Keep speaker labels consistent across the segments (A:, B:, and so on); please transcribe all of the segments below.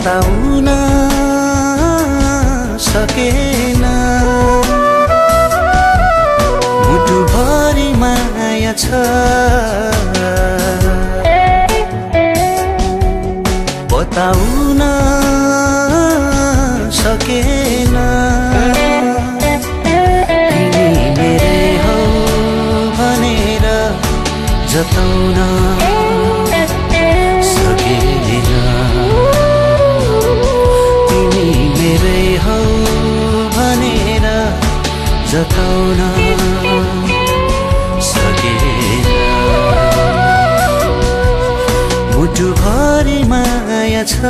A: बताउन सकेन। मुटुभरि माया छ। मुटुभरि माया छ।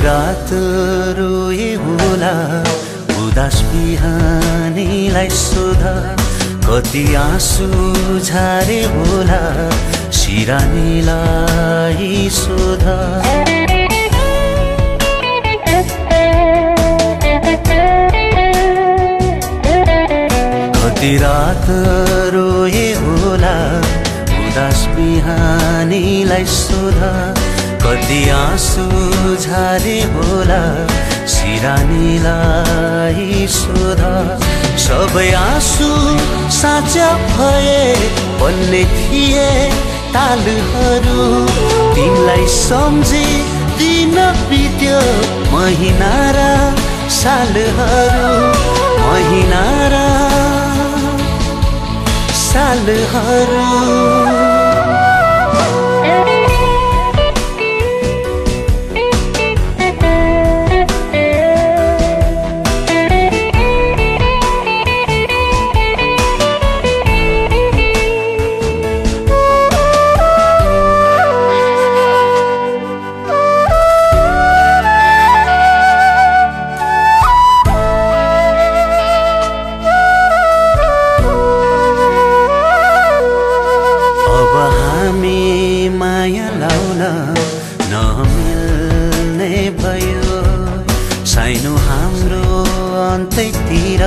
A: रात रोए होला। उदास बिहानीलाई सोध कति आँसु झारे होला। सिरानीलाई सोध। कति रात रोए होला। उदास बिहानीलाई सोध कति आँसु झारे होला सिरानीलाई सोध। सबै आँसु साँचा भए भन्ने थिए तालहरू। तिमीलाई सम्झे दिन बित्यो महिना र सालहरू। महिना र सालहरू। साइनो हाम्रो अन्तैतिर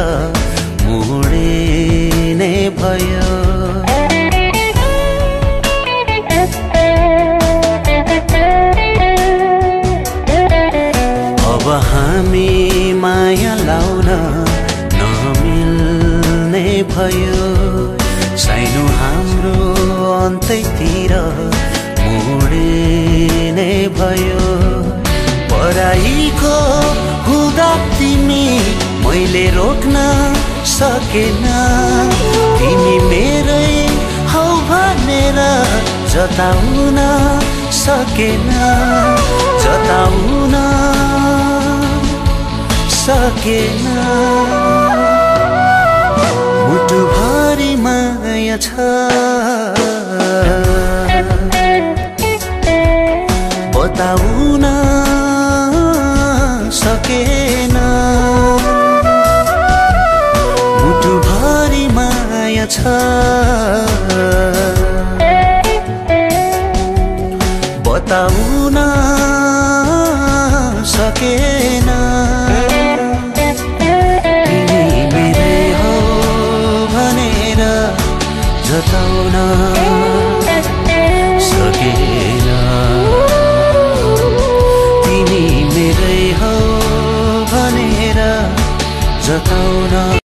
A: मुडिने भयो। अब हामी माया लाउन नमिल्ने भयो। साइनो हाम्रो अन्तैतिर मुडिने भयो। पराईको तिमी मैले रोक्न सकेन। तिमी मेरै हौ भनेर जताउन सकेन जताउन सकेन। मुटुभरि माया छ। बताउन सकेन। मुटुभरि माया छ। बताउन सकेन।